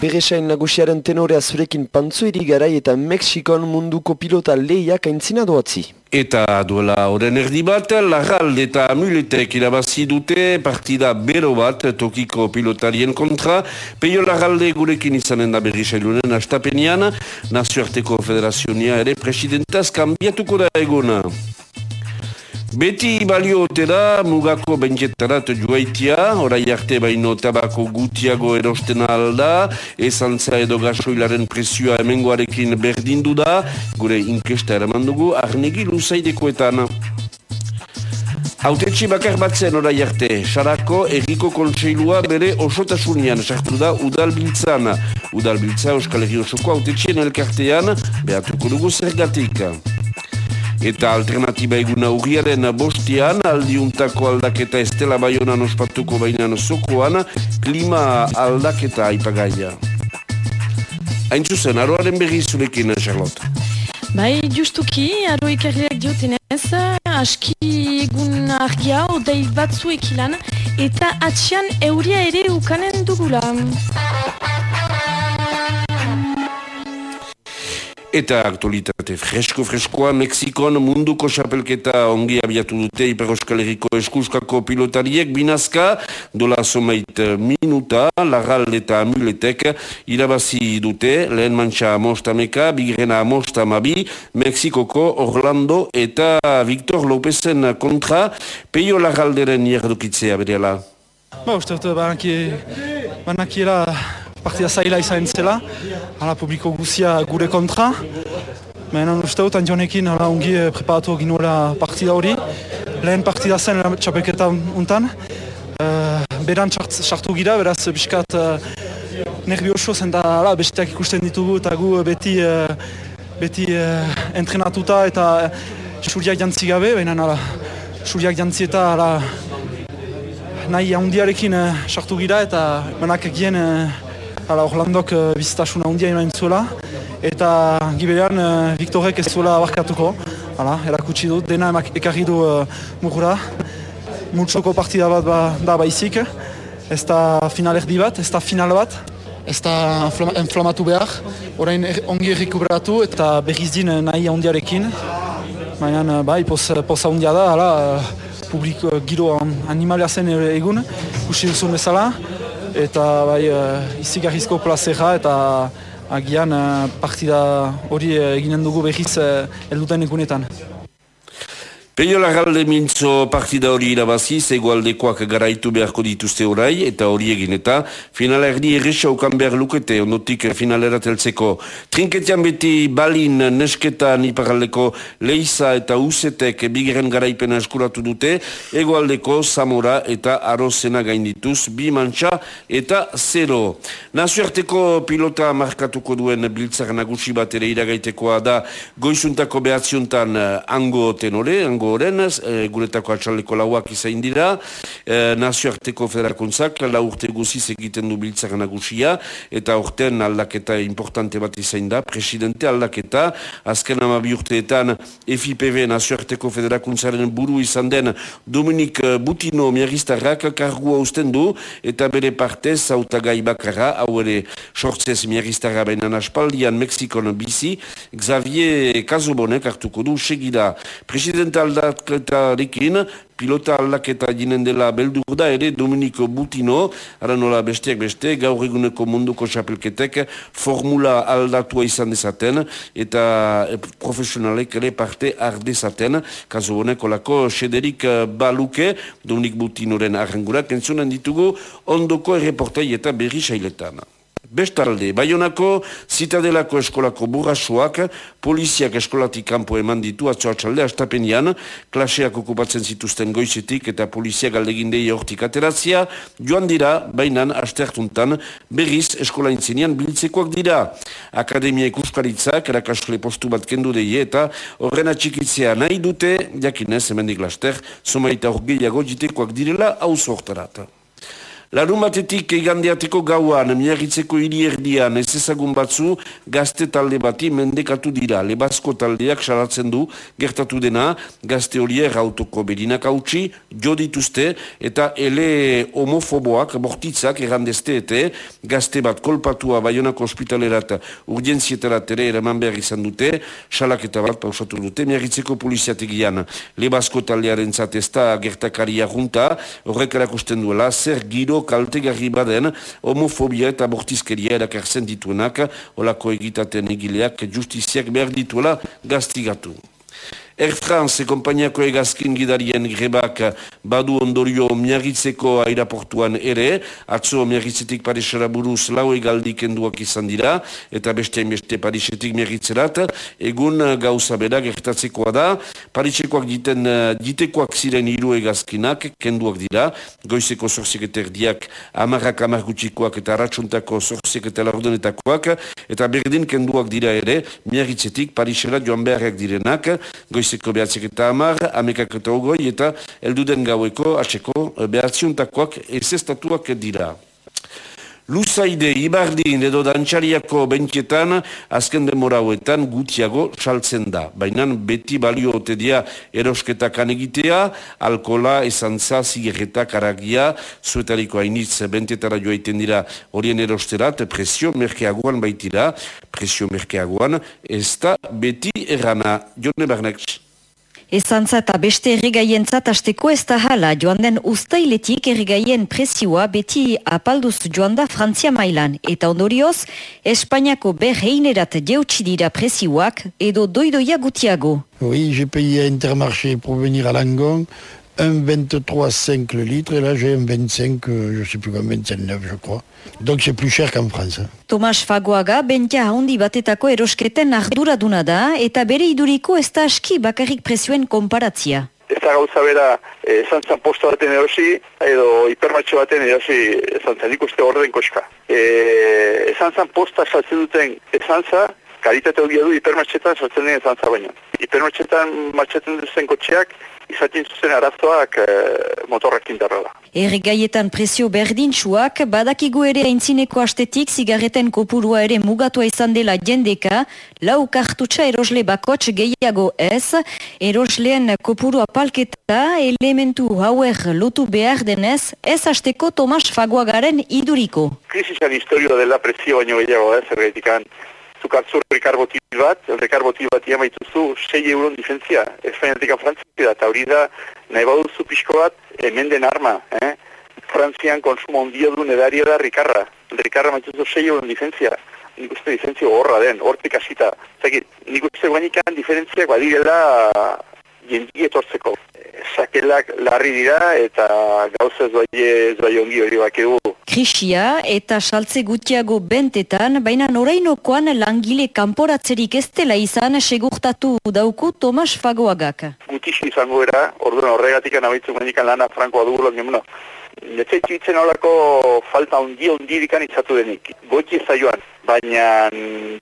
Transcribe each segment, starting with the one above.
Beresain nagusiaren tenorea zurekin pantzuiri garai eta Mexikon munduko pilota lehiak aintzina doatzi. Eta duela horren erdi bat, Larral eta Amuletek irabazi dute partida bero bat tokiko pilotarien kontra. Peio Larralde gurekin izanen da berri sailunen astapenian, Nazioarteko Federazionia ere presidentaz kambiatuko da egona. Beti balio otera mugako benjetarat joaitia, orai arte baino tabako gutiago erosten alda, esantza edo gasoilaren presioa emengoarekin berdindu da, gure inkesta eraman dugu, arnegi luzaidekoetan. Autetxi bakar batzen orai arte, sarako erriko kontseilua bere osotasunean sartu da udalbiltzan. Udalbiltza Euskal Herri osoko autetxien elkartean, behatuko dugu zergatik. Eta alternatiba eguna urriaren bostian, aldiuntako aldaketa estela baionan ospatuko bainan zokoan, klima aldaketa aipagaia. Hain zuzen, aroaren berri zurekin, Charlotte. Bai, justuki, aro ikerriak diotenez, aski egun argia, odei batzu ekilan, eta atxian euria ere ukanen dugula. Eta aktualitate fresko-freskoa, Mexikon munduko xapelketa ongi abiatu dute Iper Euskal Herriko eskuskako pilotariek. Binazka, dola somait minuta, lagal eta amuletek irabazi dute, lehen mantxa amostameka, bigrena amostamabi, Mexikoko Orlando eta Victor Lopezen kontra, peio lagalderen jerdukitzea berela. Ba, uste dut, banakiela partida zaila izan zela, ala publiko guzia gure kontra. Baina uste dut, Antionekin ala ongi eh, preparatu ginuela partida hori. Lehen partida zen txapelketa untan. Uh, beran sartu gira, beraz biskat uh, nervioso zen da ala, besteak ikusten ditugu eta gu beti, uh, beti uh, entrenatuta eta suriak jantzi gabe, baina ala, suriak jantzi eta ala, nahi handiarekin sartu gira eta benak egien Hala, Orlandok uh, bizitasuna hundia inoen zuela, eta giberean uh, Viktorek ez zuela abarkatuko. Hala, erakutsi dut, dena emak ekarri du uh, mugura. Multsoko partida bat ba, da baizik, ez da final erdi bat, ez da final bat. Ez da inflamatu behar, orain er, ongi errekuberatu eta berriz din nahi handiarekin. Baina, bai, poza hundia da, hala, publiko giro animalia zen egun, kusi duzun bezala eta bai uh, izigarrizko plazera eta agian uh, partida hori uh, eginen dugu behiz uh, elduten egunetan. Peio Lagalde mintzo partida hori irabazi, zegoaldekoak garaitu beharko dituzte orai, eta hori egin eta finala erdi erresa ukan behar lukete, ondotik finalera teltzeko. Trinketian beti balin nesketa niparaldeko leiza eta usetek bigeren garaipena eskuratu dute, egoaldeko zamora eta arozena gaindituz, bi mantxa eta zero. Nazioarteko pilota markatuko duen biltzar nagusi bat ere iragaitekoa da goizuntako behatziuntan ango tenore, ango horren, e, guretako atxaleko lauak izain dira, e, nazioarteko federakuntzak, lau urte guziz egiten du biltzak nagusia, eta orten aldaketa importante bat izain da, presidente aldaketa, azken ama bi urteetan FIPV nazioarteko federakuntzaren buru izan den Dominik Butino miagistarrak kargua usten du, eta bere partez zautagai bakarra, hau ere sortzez miagistarra baina aspaldian Mexikon bizi, Xavier Kazobonek hartuko du, segida, presidente aldaketarekin, pilota aldaketa jinen dela beldur da ere Dominiko Butino, ara nola besteak beste, gaur eguneko munduko xapelketek formula aldatua izan dezaten, eta e, profesionalek ere parte ardezaten, kaso honeko lako sederik e, baluke, Dominik Butinoren arrangurak, entzunen ditugu ondoko erreportai eta berri sailetan. Bestalde, Baionako zitadelako eskolako burrasuak poliziak eskolatik kanpo eman ditu atzoatxalde astapenian, klaseak okupatzen zituzten goizetik eta poliziak aldegindei hortik ateratzia, joan dira, bainan, astertuntan, berriz eskola intzinean biltzekoak dira. Akademia ikuskaritzak, erakasle postu bat kendu deie eta horren atxikitzea nahi dute, jakinez, hemendik laster, somaita hor gehiago jitekoak direla, hau sortarat. Larun batetik egandeateko gauan, miagitzeko hiri erdian, ez ezagun batzu, gazte talde bati mendekatu dira. Lebazko taldeak salatzen du, gertatu dena, gazte horiek autoko berinak hautsi, jo dituzte, eta ele homofoboak, bortitzak, errandezte, eta gazte bat kolpatua baionako ospitalerat urgentzietarat ere eraman behar izan dute, salak eta bat pausatu dute, miagitzeko poliziategian. Lebazko taldearen zatezta gertakaria junta, horrek erakusten duela, zer giro kaltegarri baden homofobia eta bortizkeria erakartzen dituenak, olako egitaten egileak justiziak behar dituela gaztigatu. Air France kompainiako egazkin gidarien grebak badu ondorio miagitzeko airaportuan ere, atzo miagitzetik Parisera buruz lau egaldik enduak izan dira, eta beste beste Parisetik miagitzerat, egun gauza bera gertatzekoa da, Parisekoak diten, ditekoak ziren hiru egazkinak, kenduak dira, goizeko zorzeketer diak amarrak amargutxikoak eta ratxuntako zorzeketa laurdonetakoak, eta berdin kenduak dira ere, miagitzetik Parisera joan beharrak direnak, goiz goizeko behatzek eta amar, amekak eta ogoi, eta elduden gaueko, atxeko, behatziuntakoak ez estatuak dira. Luzaide, Ibardin edo Dantxariako bentietan azken demorauetan gutiago saltzen da. Baina beti balio dia erosketak anegitea, alkola, esantza, zigerretak, aragia, zuetariko hainitz bentietara joaiten dira horien erosterat, presio merkeagoan baitira, presio merkeagoan, ez da beti errana. Jone Barnetx. Ezantza eta beste erregaientzat azteko ez da hala, joan den ustailetik erregaien presioa beti apalduz joan da Frantzia mailan. Eta ondorioz, Espainiako berreinerat jeutsi dira presioak edo doidoia gutiago. Oui, j'ai payé Intermarché pour venir à Langon, 1,23,5 le litre, et là j'ai un 25, euh, je sais plus combien, 29 je crois. Donc c'est plus cher qu'en France. Tomas Fagoaga, bentia handi batetako erosketen arduraduna da, eta bere iduriko ez da aski bakarrik presioen konparatzia. Ez da gauza bera, esan zan posto baten erosi, edo hipermatxo baten erosi, esan zan ikuste orden koska. E, esan zan posta saltzen duten esan zan, kalitate hori du hipermatxetan saltzen den esan zan baino. Hipermatxetan martxetan duzen kotxeak, izaten zuzen arazoak e, motorrak indarra da. Erregaietan presio berdintsuak, badakigu ere aintzineko astetik zigarreten kopurua ere mugatua izan dela jendeka, lau kartutsa erosle bakots gehiago ez, erosleen kopurua palketa elementu hauer lotu behar denez, ez asteko Tomas Faguagaren iduriko. Krisisan historio dela presio baino gehiago ez, ergaitikan zuk hartzu rekarbotil bat, rekarbotil bat iamaituzu 6 euron difentzia, Espainiatik Frantzia eta hori da, nahi baduzu pixko bat, hemen den arma, eh? Frantzian konsumo ondia du nedaria da rikarra, rikarra maituzu 6 euron difentzia, nik uste difentzia horra den, hortik asita, zekit, nik uste guanikan diferentziak badirela jendi etortzeko. Sakelak larri dira eta gauza ez bai, ez bai ongi hori bakegu. Krisia eta saltze gutiago bentetan, baina norainokoan langile kanporatzerik ez dela izan segurtatu dauku Tomas Fagoagak. Gutixi izango era, orduan horregatik anabitzu mendikan lana frankoa dugulok, no, Netzaitu itzen olako falta ondi ondi dikan izatu denik. Goiti ez joan, baina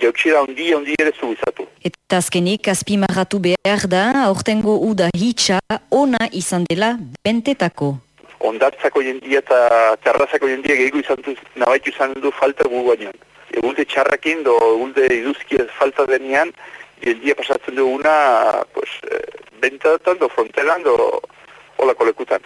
dioksida ondi ondi ere zu izatu. Eta azkenik, azpimarratu behar da, aurtengo uda hitxa ona izan dela bentetako. Ondartzako jendia eta txarrazako jendia gehiago izan du, nabaitu izan du falta gu bainoan. Egulde txarrakin, do egulde iduzki falta denean, jendia pasatzen duguna, pues, eh, bentatan, do frontelan, do olako lekutan.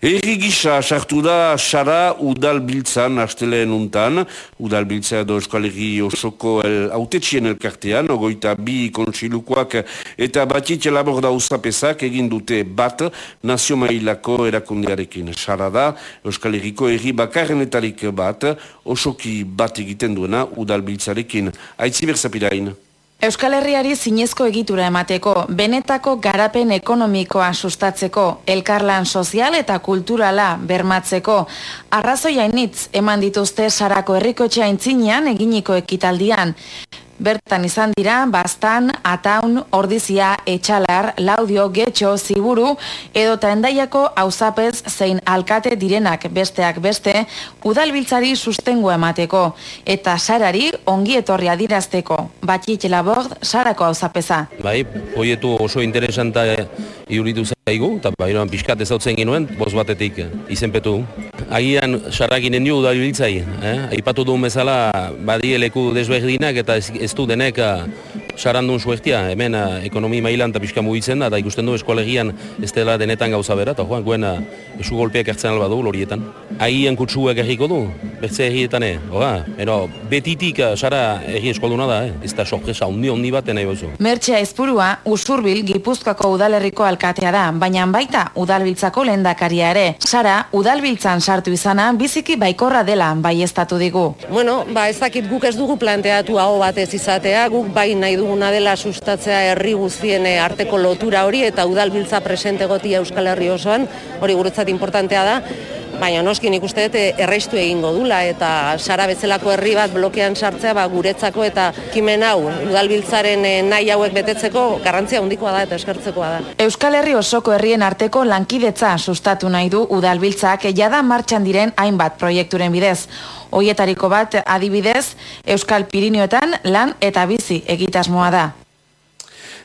Eri gisa sartu da Sara Udal Biltzan asteleen untan, Udal Biltza edo Eskalerri Osoko el, autetxien elkartean, ogoita bi kontsilukoak eta batit laborda usapesak egin dute bat nazio mailako erakundearekin. Sara da Euskalerriko erri bakarrenetarik bat, osoki bat egiten duena Udal Biltzarekin. Aitzi berzapirain. Euskal Herriari zinezko egitura emateko, benetako garapen ekonomikoa sustatzeko, elkarlan sozial eta kulturala bermatzeko, arrazoiainitz eman dituzte sarako herrikotxea intzinean eginiko ekitaldian. Bertan izan dira, bastan, ataun, ordizia, etxalar, laudio, getxo, ziburu, edo ta endaiako hauzapez zein alkate direnak besteak beste, udalbiltzari sustengo emateko, eta sarari ongi etorri adirazteko, batik labord sarako hauzapeza. Bai, hoietu oso interesanta iuritu zen zaigu, eta bairoan pixkat ezautzen ginuen, boz batetik izenpetu. Agian, sarrakinen dio udalbiltzai, eh? Aipatu duen bezala, badieleku desberdinak eta ez du denek sarandun suertia, hemen uh, ekonomi mailan eta pixka mugitzen da, eta ikusten du eskolegian ez dela denetan gauza bera, eta joan, guen esu golpeak ertzen alba du lorietan. Agian kutsuak erriko du, bertze errietan, eh? Oga, ero, betitik uh, sara erri eskolduna da, eh? ez da sorpresa ondi ondi bat nahi bozu. Mertxea ezpurua, usurbil Gipuzkoako udalerriko alkatea da, baina baita udalbiltzako lehendakaria ere. Sara, udalbiltzan sartu izana, biziki baikorra dela bai estatu digu. Bueno, ba ez dakit guk ez dugu planteatu hau batez izatea, guk bai nahi du duguna dela sustatzea herri guztien eh, arteko lotura hori eta udalbiltza presente gotia Euskal Herri osoan, hori guretzat importantea da, baina noski nik uste dut eh, erreistu egingo dula eta sara bezalako herri bat blokean sartzea ba, guretzako eta kimen hau udalbiltzaren eh, nahi hauek betetzeko garrantzia handikoa da eta eskertzekoa da. Euskal Herri osoko herrien arteko lankidetza sustatu nahi du udalbiltzak jada martxan diren hainbat proiekturen bidez. Hoietariko bat adibidez, Euskal Pirinioetan lan eta bizi egitasmoa da.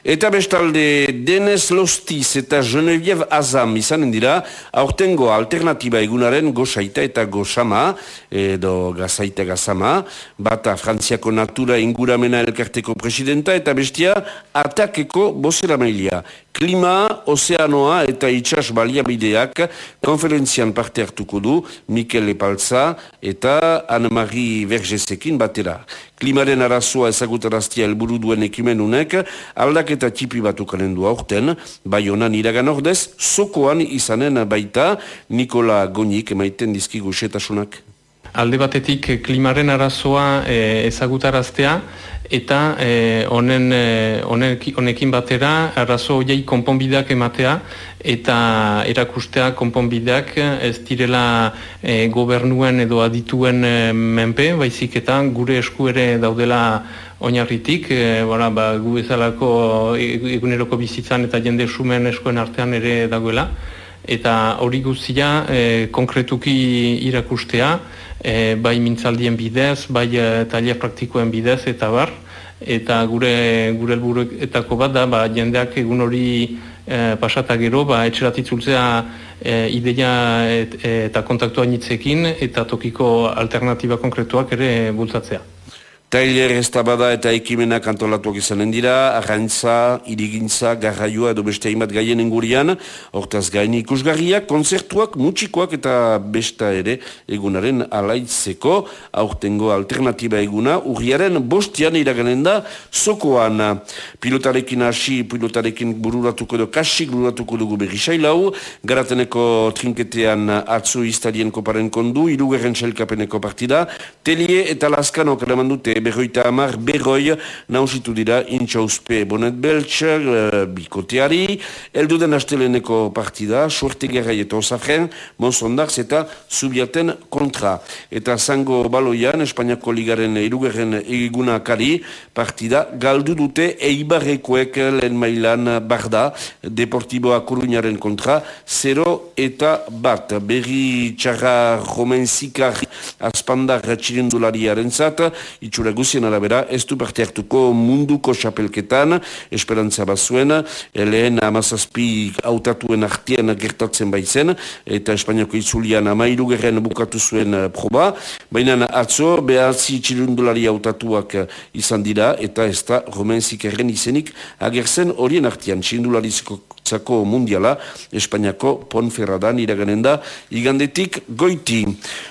Eta bestalde, Denez Lostiz eta Genevieve Azam izanen dira, aurtengo alternatiba egunaren gozaita eta gozama, edo gazaita gazama, bata Frantziako Natura Inguramena Elkarteko Presidenta eta bestia Atakeko Bozera Mailia. Klima, Ozeanoa eta Itxas Baliabideak konferentzian parte hartuko du Mikel Epalza eta Anne-Marie Vergesekin batera. Klimaren arazoa ezagutaraztia helburu duen ekimenunek aldaketa txipi batukaren du aurten, bai honan iragan ordez, sokoan izanen baita Nikola Gonik emaiten dizkigu setasunak. Alde batetik klimaren arazoa e, ezagutaraztea, eta eh, honen e, honekin batera arrazo hoiei konponbideak ematea eta erakustea konponbideak ez direla e, gobernuen edo adituen e, menpe, baizik eta gure esku ere daudela oinarritik, e, bora, ba, gu bezalako eguneroko bizitzan eta jende sumen eskuen artean ere dagoela. Eta hori guztia e, konkretuki irakustea, e, bai mintzaldien bidez, bai e, talia praktikoen bidez, eta bar, eta gure gure helburuetako bat da, ba, jendeak egun hori e, pasata gero, ba, etxeratitzultzea e, ideia et, eta kontaktua nitzekin, eta tokiko alternatiba konkretuak ere bultzatzea. Tailer ez bada eta ekimenak antolatuak izanen dira, arraintza, irigintza, garraioa edo beste hainbat gaien engurian, hortaz gaini ikusgarriak, konzertuak, mutxikoak eta besta ere egunaren alaitzeko, aurtengo alternatiba eguna, urriaren bostian iraganen da, sokoan pilotarekin hasi, pilotarekin bururatuko edo kasik bururatuko dugu berri sailau, garateneko trinketean atzu iztarien koparen kondu, irugerren txelkapeneko partida, telie eta laskanok eleman dute berroita amar berroi nausitu dira intxauzpe bonet beltser uh, bikoteari. Elduden asteleneko partida suerte gerrai eta osafren monzondarz eta subiaten kontra. Eta zango baloian Espainiako ligaren irugerren eguna kari partida galdu dute eibarrekoek lehen mailan barda deportiboa kuruñaren kontra 0 eta bat. Berri txarra romenzikar azpandar txirindulariaren zat itxura guzien arabera, ez du parte hartuko munduko xapelketan, esperantza bazuen, lehen amazazpi autatuen artien gertatzen baitzen, eta Espainiako itzulian amairu gerren bukatu zuen eh, proba, baina atzo, behatzi txirundulari autatuak izan dira, eta ez da romenzik erren izenik agertzen horien artian, txirundularizko Zako mundiala, Espainiako Ponferradan iraganen da, igandetik goiti.